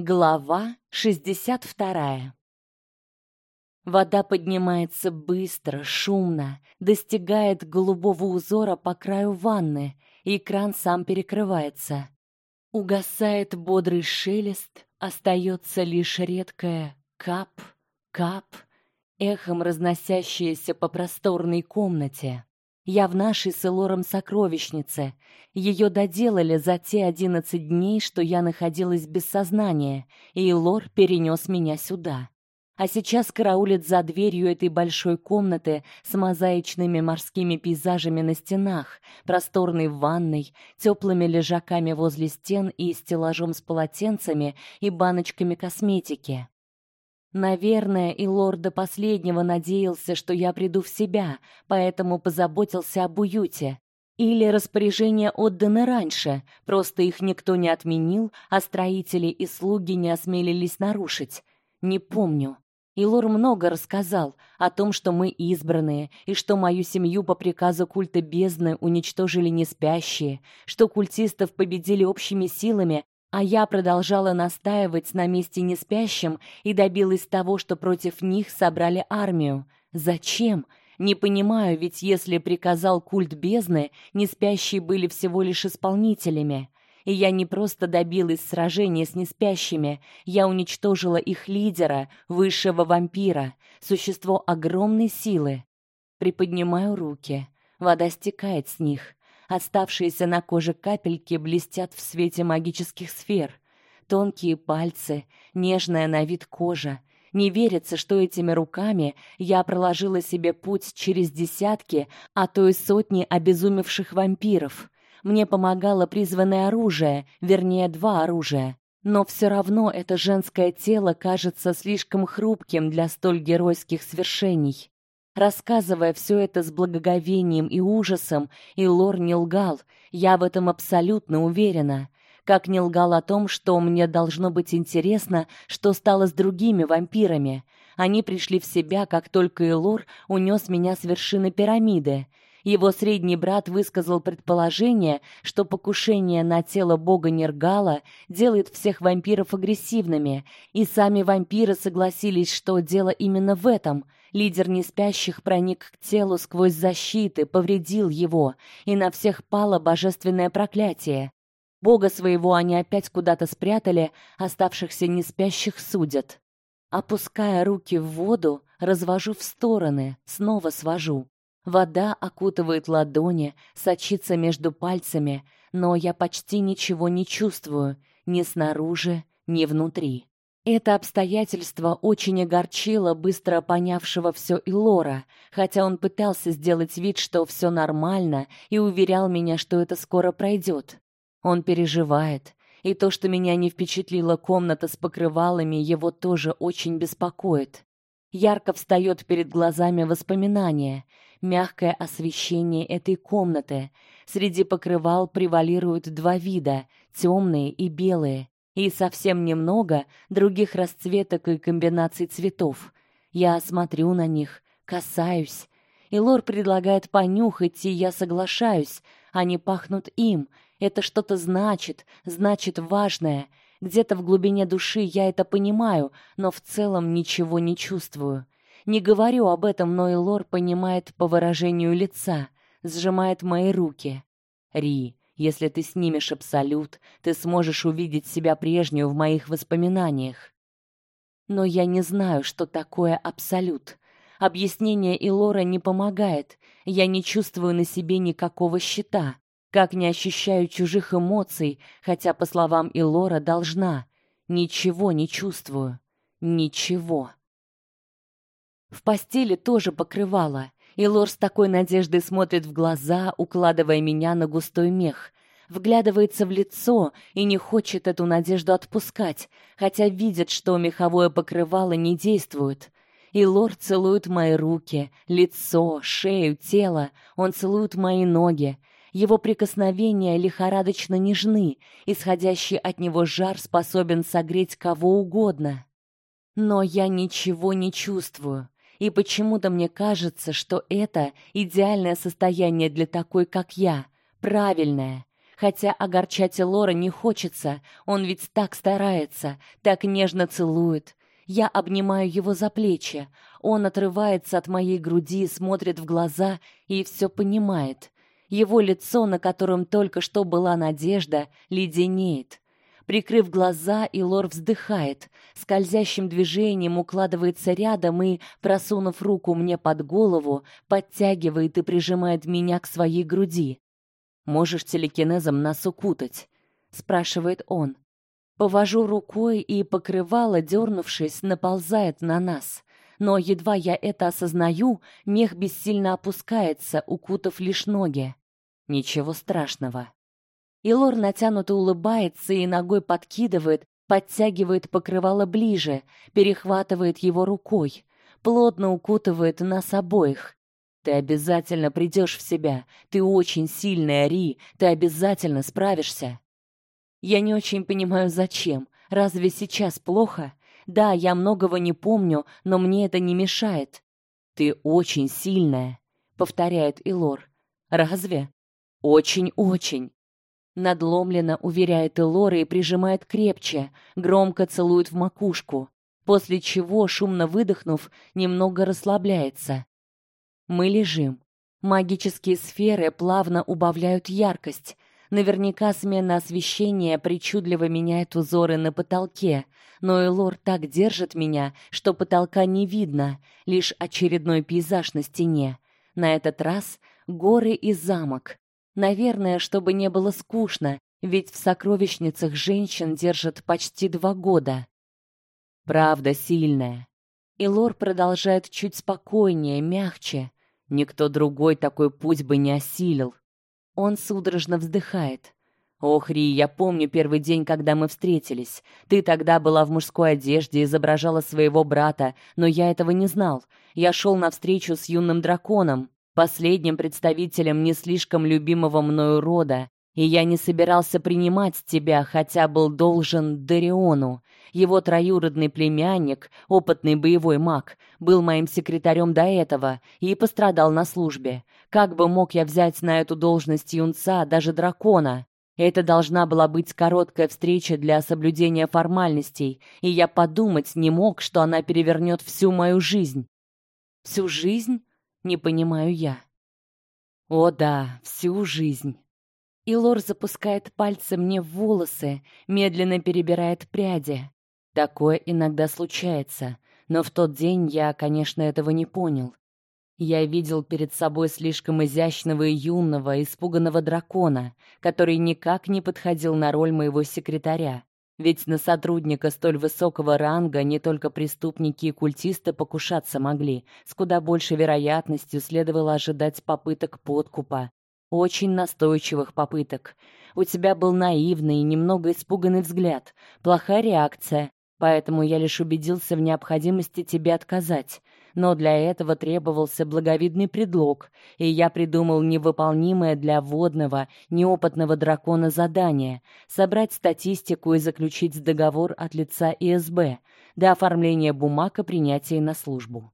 Глава 62. Вода поднимается быстро, шумно, достигает голубого узора по краю ванны, и кран сам перекрывается. Угасает бодрый шелест, остается лишь редкое кап, кап, эхом разносящееся по просторной комнате. Я в нашей с Элором сокровищнице. Ее доделали за те одиннадцать дней, что я находилась без сознания, и Элор перенес меня сюда. А сейчас караулит за дверью этой большой комнаты с мозаичными морскими пейзажами на стенах, просторной ванной, теплыми лежаками возле стен и стеллажом с полотенцами и баночками косметики. Наверное, и лорд до последнего надеялся, что я приду в себя, поэтому позаботился об уюте. Или распоряжения отданы раньше, просто их никто не отменил, а строители и слуги не осмелились нарушить. Не помню. Илор много рассказал о том, что мы избранные, и что мою семью по приказу культа бездны уничтожили неспящие, что культистов победили общими силами, а я продолжала настаивать на месте неспящим и добилась того, что против них собрали армию. Зачем? Не понимаю, ведь если приказал культ бездны, неспящие были всего лишь исполнителями. И я не просто добилась сражения с неспящими, я уничтожила их лидера, высшего вампира, существо огромной силы. Приподнимаю руки. Вода стекает с них. Оставшиеся на коже капельки блестят в свете магических сфер. Тонкие пальцы, нежная на вид кожа. Не верится, что этими руками я проложила себе путь через десятки, а то и сотни обезумевших вампиров. Мне помогало призванное оружие, вернее, два оружия. Но все равно это женское тело кажется слишком хрупким для столь геройских свершений. Рассказывая все это с благоговением и ужасом, Илор не лгал, я в этом абсолютно уверена. Как не лгал о том, что мне должно быть интересно, что стало с другими вампирами. Они пришли в себя, как только Илор унес меня с вершины пирамиды. Его средний брат высказал предположение, что покушение на тело бога Нергала делает всех вампиров агрессивными, и сами вампиры согласились, что дело именно в этом – Лидер неспящих проник к телу сквозь защиты, повредил его, и на всех пало божественное проклятие. Бога своего они опять куда-то спрятали, оставшихся неспящих судят. Опуская руки в воду, развожу в стороны, снова свожу. Вода окутывает ладони, сочится между пальцами, но я почти ничего не чувствую, ни снаружи, ни внутри. Это обстоятельство очень огорчило быстро понявшего все Илора, хотя он пытался сделать вид, что все нормально, и уверял меня, что это скоро пройдет. Он переживает, и то, что меня не впечатлила комната с покрывалами, его тоже очень беспокоит. Ярко встает перед глазами воспоминание, мягкое освещение этой комнаты. Среди покрывал превалируют два вида: темные и белые и совсем немного других расцветок и комбинаций цветов. Я смотрю на них, касаюсь. И Лор предлагает понюхать, и я соглашаюсь. Они пахнут им. Это что-то значит, значит важное. Где-то в глубине души я это понимаю, но в целом ничего не чувствую. Не говорю об этом, но и Лор понимает по выражению лица, сжимает мои руки. Ри, если ты снимешь абсолют, ты сможешь увидеть себя прежнюю в моих воспоминаниях. Но я не знаю, что такое абсолют. Объяснение Илора не помогает. Я не чувствую на себе никакого щита, как не ощущаю чужих эмоций, хотя по словам Илора должна. Ничего не чувствую. Ничего. В постели тоже покрывало. И Лор с такой надеждой смотрит в глаза, укладывая меня на густой мех, вглядывается в лицо и не хочет эту надежду отпускать, хотя видит, что меховое покрывало не действует. И Лор целует мои руки, лицо, шею, тело, он целует мои ноги. Его прикосновения лихорадочно нежны, исходящий от него жар способен согреть кого угодно. Но я ничего не чувствую и почему-то мне кажется, что это идеальное состояние для такой, как я, правильное. Хотя огорчать Лора не хочется, он ведь так старается, так нежно целует. Я обнимаю его за плечи. Он отрывается от моей груди, смотрит в глаза и все понимает. Его лицо, на котором только что была надежда, леденеет. Прикрыв глаза, Илор вздыхает, скользящим движением укладывается рядом и, просунув руку мне под голову, подтягивает и прижимает меня к своей груди. Можешь телекинезом нас укутать, спрашивает он. Повожу рукой, и покрывало, дернувшись, наползает на нас. Но едва я это осознаю, мех бессильно опускается, укутав лишь ноги. Ничего страшного. Илор натянуто улыбается и ногой подкидывает, подтягивает покрывало ближе, перехватывает его рукой, плотно укутывает нас обоих. Ты обязательно придешь в себя. Ты очень сильная, Ри. Ты обязательно справишься. Я не очень понимаю, зачем. Разве сейчас плохо? Да, я многого не помню, но мне это не мешает. Ты очень сильная, повторяет Илор. Разве? Очень-очень. Надломленно уверяет Элора и прижимает крепче, громко целует в макушку, после чего, шумно выдохнув, немного расслабляется. Мы лежим. Магические сферы плавно убавляют яркость. Наверняка смена освещения причудливо меняет узоры на потолке, но Элор так держит меня, что потолка не видно, лишь очередной пейзаж на стене. На этот раз горы и замок. Наверное, чтобы не было скучно, ведь в сокровищницах женщин держат почти два года. Правда сильная. И Лор продолжает чуть спокойнее, мягче. Никто другой такой путь бы не осилил. Он судорожно вздыхает. Ох, Ри, я помню первый день, когда мы встретились. Ты тогда была в мужской одежде, изображала своего брата, но я этого не знал. Я шел навстречу с юным драконом последним представителем не слишком любимого мною рода, и я не собирался принимать тебя, хотя был должен Дариону. Его троюродный племянник, опытный боевой маг, был моим секретарем до этого и пострадал на службе. Как бы мог я взять на эту должность юнца, даже дракона? Это должна была быть короткая встреча для соблюдения формальностей, и я подумать не мог, что она перевернет всю мою жизнь. Всю жизнь? Не понимаю я. О да, всю жизнь. И Лор запускает пальцы мне в волосы, медленно перебирает пряди. Такое иногда случается, но в тот день я, конечно, этого не понял. Я видел перед собой слишком изящного и юного, испуганного дракона, который никак не подходил на роль моего секретаря. Ведь на сотрудника столь высокого ранга не только преступники и культисты покушаться могли, с куда большей вероятностью следовало ожидать попыток подкупа, очень настойчивых попыток. У тебя был наивный и немного испуганный взгляд, плохая реакция, поэтому я лишь убедился в необходимости тебе отказать но для этого требовался благовидный предлог, и я придумал невыполнимое для водного, неопытного дракона задание собрать статистику и заключить договор от лица ИСБ до оформления бумаг о принятии на службу.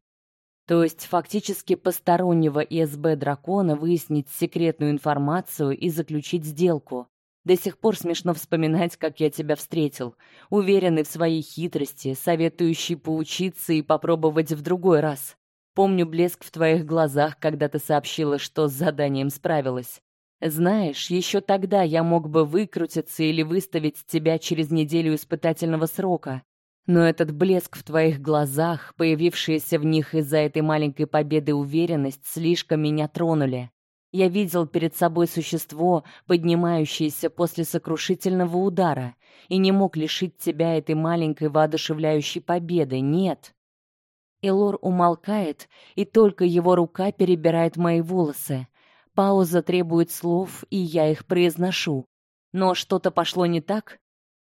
То есть фактически постороннего ИСБ дракона выяснить секретную информацию и заключить сделку. До сих пор смешно вспоминать, как я тебя встретил, уверенный в своей хитрости, советующий поучиться и попробовать в другой раз. Помню блеск в твоих глазах, когда ты сообщила, что с заданием справилась. Знаешь, еще тогда я мог бы выкрутиться или выставить тебя через неделю испытательного срока. Но этот блеск в твоих глазах, появившаяся в них из-за этой маленькой победы уверенность, слишком меня тронули. Я видел перед собой существо, поднимающееся после сокрушительного удара, и не мог лишить тебя этой маленькой воодушевляющей победы. Нет. Элор умолкает, и только его рука перебирает мои волосы. Пауза требует слов, и я их произношу. Но что-то пошло не так?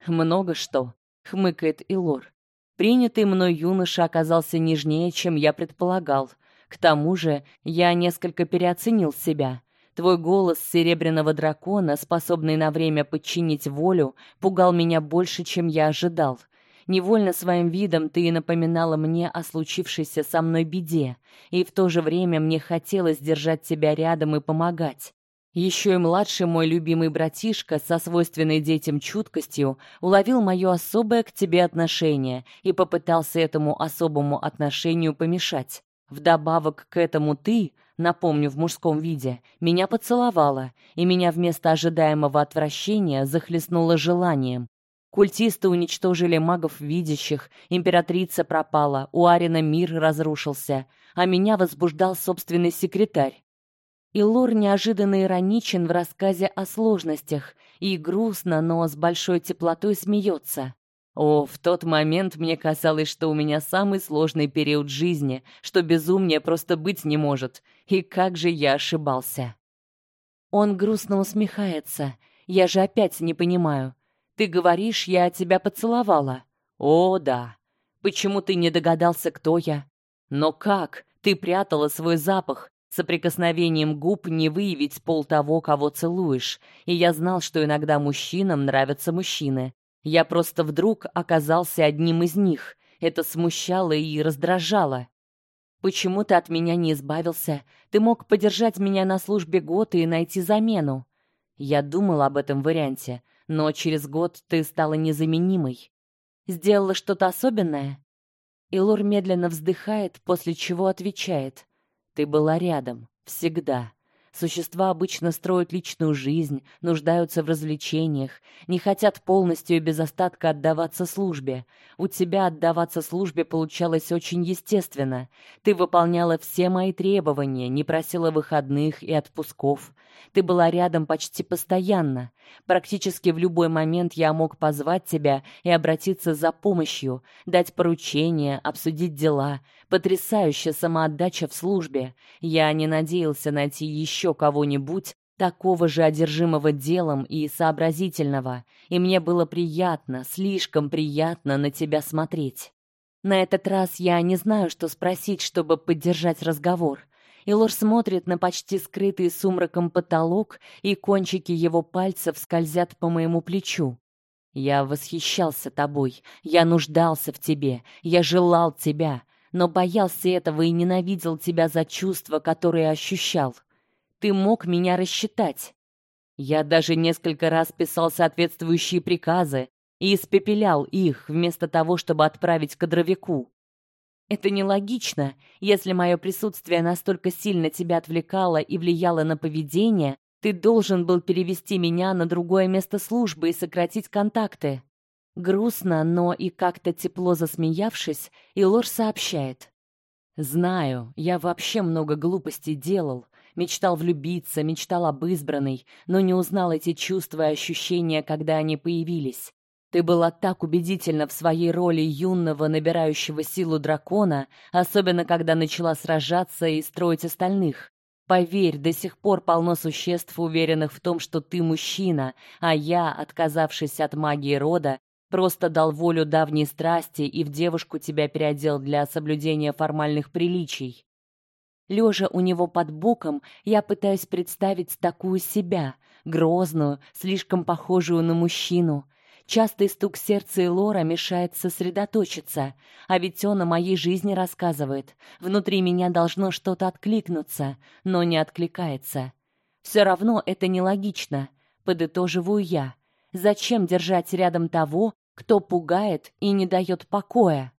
Много что, хмыкает Элор. Принятый мной юноша оказался нежнее, чем я предполагал. К тому же, я несколько переоценил себя. Твой голос серебряного дракона, способный на время подчинить волю, пугал меня больше, чем я ожидал. Невольно своим видом ты напоминала мне о случившейся со мной беде, и в то же время мне хотелось держать тебя рядом и помогать. Еще и младший мой любимый братишка со свойственной детям чуткостью уловил мое особое к тебе отношение и попытался этому особому отношению помешать. Вдобавок к этому ты, напомню в мужском виде, меня поцеловала, и меня вместо ожидаемого отвращения захлестнуло желанием. Культисты уничтожили магов видящих, императрица пропала, у Арина мир разрушился, а меня возбуждал собственный секретарь. И Лор неожиданно ироничен в рассказе о сложностях и грустно, но с большой теплотой смеется. О, в тот момент мне казалось, что у меня самый сложный период жизни, что безумнее просто быть не может. И как же я ошибался. Он грустно усмехается. Я же опять не понимаю. Ты говоришь, я тебя поцеловала. О, да. Почему ты не догадался, кто я? Но как? Ты прятала свой запах, Соприкосновением губ не выявить пол того, кого целуешь. И я знал, что иногда мужчинам нравятся мужчины. Я просто вдруг оказался одним из них. Это смущало и раздражало. Почему ты от меня не избавился? Ты мог подержать меня на службе год и найти замену. Я думал об этом варианте, но через год ты стала незаменимой. Сделала что-то особенное? Илор медленно вздыхает, после чего отвечает: ты была рядом, всегда. Существа обычно строят личную жизнь, нуждаются в развлечениях, не хотят полностью и без остатка отдаваться службе. У тебя отдаваться службе получалось очень естественно. Ты выполняла все мои требования, не просила выходных и отпусков. Ты была рядом почти постоянно. Практически в любой момент я мог позвать тебя и обратиться за помощью, дать поручение, обсудить дела. Потрясающая самоотдача в службе. Я не надеялся найти еще кого-нибудь такого же одержимого делом и сообразительного, и мне было приятно, слишком приятно на тебя смотреть. На этот раз я не знаю, что спросить, чтобы поддержать разговор. Илор смотрит на почти скрытый сумраком потолок, и кончики его пальцев скользят по моему плечу. Я восхищался тобой, я нуждался в тебе, я желал тебя, но боялся этого и ненавидел тебя за чувства, которые ощущал. Ты мог меня рассчитать. Я даже несколько раз писал соответствующие приказы и испепелял их вместо того, чтобы отправить кадровику. Это нелогично, если мое присутствие настолько сильно тебя отвлекало и влияло на поведение, ты должен был перевести меня на другое место службы и сократить контакты. Грустно, но и как-то тепло засмеявшись, Илор сообщает: "Знаю, я вообще много глупостей делал, мечтал влюбиться, мечтал об избранной, но не узнал эти чувства и ощущения, когда они появились. Ты была так убедительна в своей роли юного, набирающего силу дракона, особенно когда начала сражаться и строить остальных. Поверь, до сих пор полно существ, уверенных в том, что ты мужчина, а я, отказавшись от магии рода, просто дал волю давней страсти и в девушку тебя переодел для соблюдения формальных приличий. Лежа у него под боком, я пытаюсь представить такую себя, грозную, слишком похожую на мужчину, Частый стук сердца Лора мешает сосредоточиться, а ведь он о моей жизни рассказывает. Внутри меня должно что-то откликнуться, но не откликается. Все равно это нелогично, подытоживаю я. Зачем держать рядом того, кто пугает и не дает покоя?